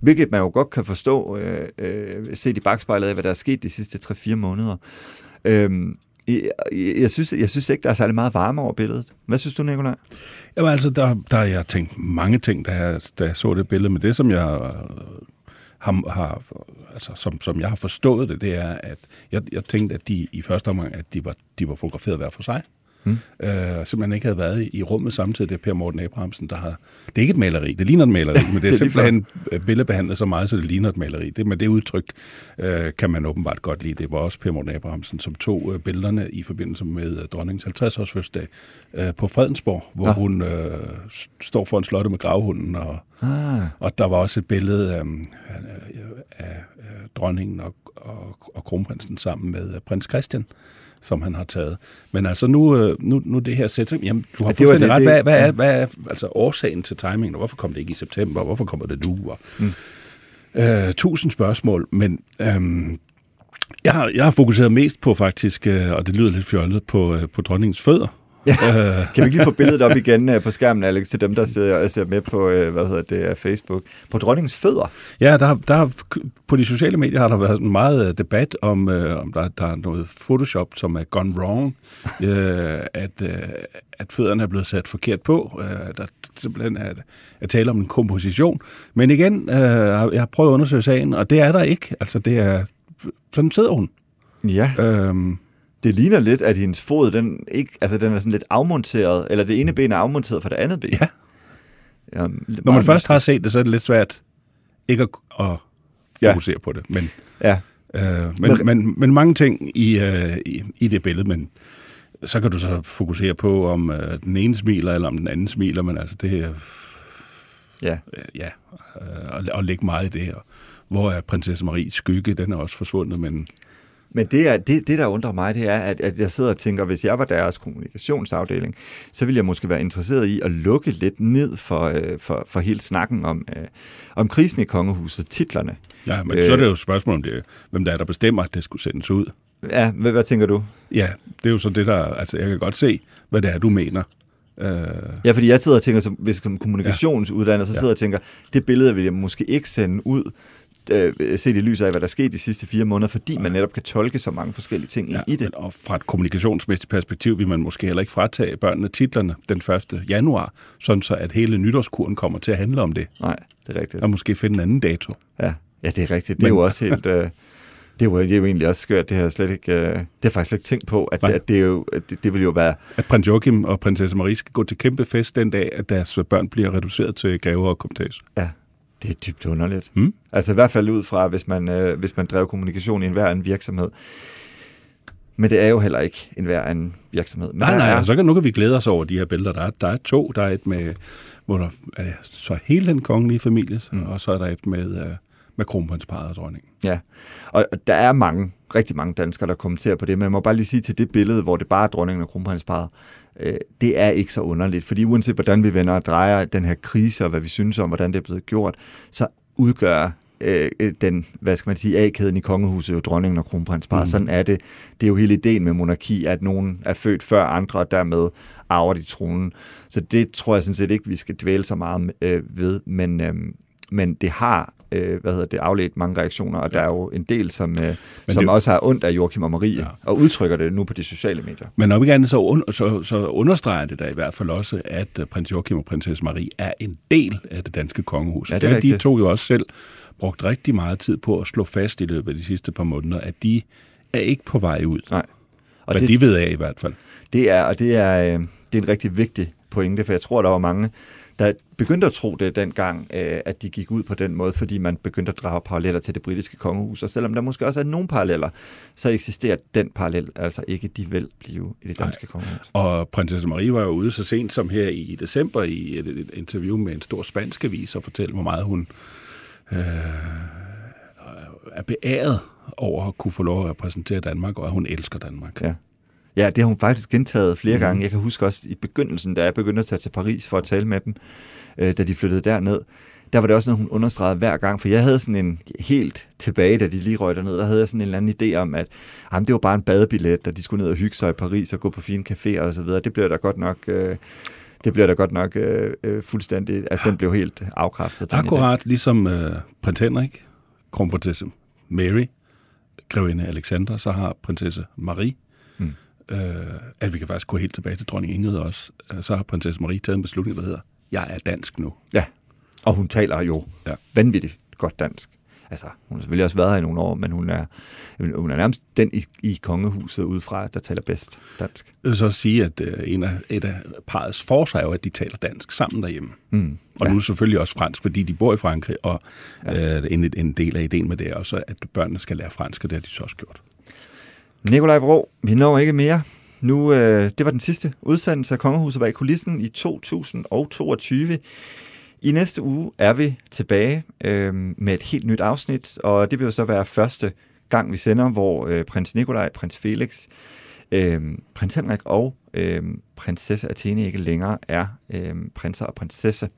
Hvilket man jo godt kan forstå, øh, øh, set i bagspejlet af, hvad der er sket de sidste 3-4 måneder. Øh, jeg, jeg, synes, jeg synes ikke, der er særlig meget varme over billedet. Hvad synes du, Nicolaj? Jamen altså, der, der har jeg tænkt mange ting, da jeg, da jeg så det billede, men det, som jeg øh, har, har altså, som, som jeg har forstået det, det er, at jeg, jeg tænkte, at de i første omgang, at de var, de var fotograferet hver for sig. Mm. Øh, simpelthen ikke havde været i rummet samtidig. Det er Per Morten Abrahamsen, der har... Det er ikke et maleri, det ligner et maleri, men det er, det er simpelthen billedbehandlet så meget, så det ligner et maleri. Det, men det udtryk øh, kan man åbenbart godt lide. Det var også Per Morten Abrahamsen, som tog øh, billederne i forbindelse med øh, dronningens 50-års fødselsdag øh, på Fredensborg, hvor ja. hun øh, står for en slotte med gravhunden, og, ah. og der var også et billede øh, af, af, af dronningen og, og, og kronprinsen sammen med øh, prins Christian som han har taget. Men altså nu, øh, nu, nu det her sæt, jamen du har ja, fuldstændig ret. Hvad, hvad, er, hvad er altså årsagen til timingen, og hvorfor kom det ikke i september, og hvorfor kommer det nu? Og, mm. øh, tusind spørgsmål, men øhm, jeg, har, jeg har fokuseret mest på faktisk, øh, og det lyder lidt fjollet, på, øh, på dronningens fødder. Ja. kan vi ikke lige få billedet op igen øh, på skærmen, Alex, til dem, der ser, ser med på øh, hvad hedder det, Facebook. På dronningens fødder? Ja, der, der, på de sociale medier har der været en meget øh, debat om, om der, der er noget Photoshop, som er gone wrong, at, at fødderne er blevet sat forkert på. der simpelthen er, er tale om en komposition. Men igen, jeg har prøvet at undersøge sagen, og det er der ikke. Altså, det er, sådan sidder hun. Ja. Øhm, det ligner lidt, at hendes fod, den, ikke, altså, den er sådan lidt afmonteret, eller det ene ben er afmonteret fra det andet ben. Ja. ja Når man først har set det, så er det lidt svært ikke at, at fokusere ja. på det. Men, ja. øh, men, men, men, men mange ting i, øh, i, i det billede, men så kan du så fokusere på, om øh, den ene smiler, eller om den anden smiler, men altså det er... Ja. Øh, ja, øh, og, og lægge meget i det her. Hvor er prinsesse Maries skygge? Den er også forsvundet, men Men det, er, det, det, der undrer mig, det er, at, at jeg sidder og tænker, hvis jeg var deres kommunikationsafdeling, så ville jeg måske være interesseret i at lukke lidt ned for, øh, for, for hele snakken om, øh, om krisen i kongehuset, titlerne. Ja, men øh, så er det jo et spørgsmål om det, hvem der er, der bestemmer, at det skulle sendes ud. Ja, hvad, hvad tænker du? Ja, det er jo så det, der... Altså, jeg kan godt se, hvad det er, du mener. Øh... Ja, fordi jeg sidder og tænker, som, hvis som kommunikationsuddanner, så sidder jeg og tænker, det billede vil jeg måske ikke sende ud, øh, set i lyset af, hvad der skete de sidste fire måneder, fordi man netop kan tolke så mange forskellige ting ja, i det. Og fra et kommunikationsmæssigt perspektiv vil man måske heller ikke fratage børnene titlerne den 1. januar, sådan så at hele nytårskuren kommer til at handle om det. Nej, det er rigtigt. Og måske finde en anden dato. Ja, ja det er rigtigt. Det er Men... jo også helt... Øh, det er, jo, det er jo egentlig også skørt, det har jeg slet ikke, øh, det har jeg faktisk slet ikke tænkt på, at, at det, jo, at det, det vil jo være... At prins Joachim og prinsesse Marie skal gå til kæmpe fest den dag, at deres børn bliver reduceret til gaver og komtage. Ja, det er dybt underligt. Hmm? Altså i hvert fald ud fra, hvis man, øh, hvis man drev kommunikation i enhver en virksomhed. Men det er jo heller ikke en hver en virksomhed. Men nej, nej, er... så kan, nu kan vi glæde os over de her billeder. Der er, der er to. Der er et med, hvor der er så hele den kongelige familie, mm. og så er der et med, øh, med kronprinsparet og dronningen. Ja, og der er mange, rigtig mange danskere, der kommenterer på det, men jeg må bare lige sige til det billede, hvor det bare er dronningen og kronprinsparet, øh, det er ikke så underligt, fordi uanset hvordan vi vender og drejer den her krise, og hvad vi synes om, hvordan det er blevet gjort, så udgør øh, den, hvad skal man sige, A-kæden i kongehuset jo dronningen og kronprinsparet. Mm. Sådan er det. Det er jo hele ideen med monarki, at nogen er født før andre, og dermed arver de tronen. Så det tror jeg sådan set ikke, vi skal dvæle så meget øh, ved, men, øh, men det har øh, hvad hedder det, afledt mange reaktioner, og ja. der er jo en del, som, øh, som det, også har ondt af Joachim og Marie, ja. og udtrykker det nu på de sociale medier. Men om igen, så, un, så, så understreger det da i hvert fald også, at øh, prins Joachim og prinsesse Marie er en del af det danske kongehus. Ja, det er de to jo også selv brugt rigtig meget tid på at slå fast i løbet af de sidste par måneder, at de er ikke på vej ud. Nej. Og Hvad det, de ved af i hvert fald. Det er, og det er, øh, det er en rigtig vigtig pointe, for jeg tror, der var mange, der begyndte at tro det dengang, øh, at de gik ud på den måde, fordi man begyndte at drage paralleller til det britiske kongehus. Og selvom der måske også er nogle paralleller, så eksisterer den parallel altså ikke. De vil blive i det danske Nej. kongehus. Og prinsesse Marie var jo ude så sent som her i december i et interview med en stor spansk avis og fortælle, hvor meget hun øh, er beæret over at kunne få lov at repræsentere Danmark, og at hun elsker Danmark. Ja. Ja, det har hun faktisk gentaget flere mm. gange. Jeg kan huske også i begyndelsen, da jeg begyndte at tage til Paris for at tale med dem, øh, da de flyttede derned, der var det også noget, hun understregede hver gang, for jeg havde sådan en helt tilbage, da de lige røg derned, der havde jeg sådan en eller anden idé om, at jamen, det var bare en badebillet, da de skulle ned og hygge sig i Paris og gå på fine caféer og så videre. Det blev da godt nok... Øh, det bliver da godt nok øh, øh, fuldstændig, at den blev helt afkræftet. Akkurat ligesom øh, prins Henrik, kronprinsesse Mary, grevinde Alexandra, så har prinsesse Marie øh, at vi kan faktisk gå helt tilbage til dronning Ingrid også. Øh, så har prinsesse Marie taget en beslutning, der hedder, jeg er dansk nu. Ja, og hun taler jo ja. vanvittigt godt dansk. Altså, hun har selvfølgelig også været her i nogle år, men hun er, hun er nærmest den i, i kongehuset udefra, der taler bedst dansk. Jeg vil så sige, at uh, en af, et af parets forser er jo, at de taler dansk sammen derhjemme. Mm, og ja. nu selvfølgelig også fransk, fordi de bor i Frankrig, og ja. uh, en, en del af ideen med det er også, at børnene skal lære fransk, og det har de så også gjort. Nikolaj Vrå, vi når ikke mere. Nu, øh, det var den sidste udsendelse af Kongehuset bag kulissen i 2022. I næste uge er vi tilbage øh, med et helt nyt afsnit, og det vil jo så være første gang, vi sender, hvor øh, prins Nikolaj, prins Felix, øh, prins Henrik og øh, prinsesse Athene ikke længere er øh, prinser og prinsesse.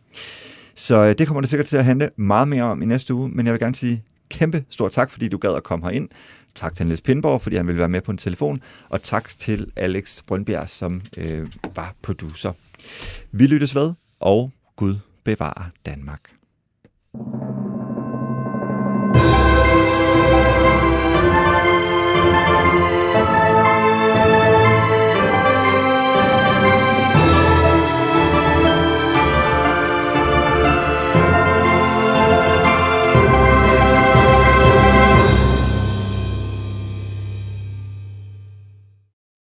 Så øh, det kommer det sikkert til at handle meget mere om i næste uge, men jeg vil gerne sige kæmpe stor tak, fordi du gad at komme herind. Tak til Niels Pindborg, fordi han ville være med på en telefon, og tak til Alex Brøndbjerg, som øh, var producer. Vi lyttes ved, og Gud bevarer Danmark. thank you